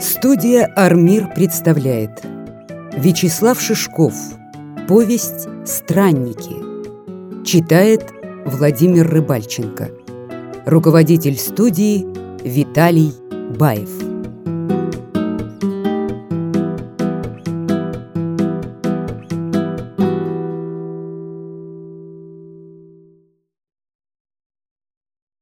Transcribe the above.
Студия «Армир» представляет. Вячеслав Шишков. Повесть «Странники» Читает Владимир Рыбальченко. Руководитель студии Виталий Баев.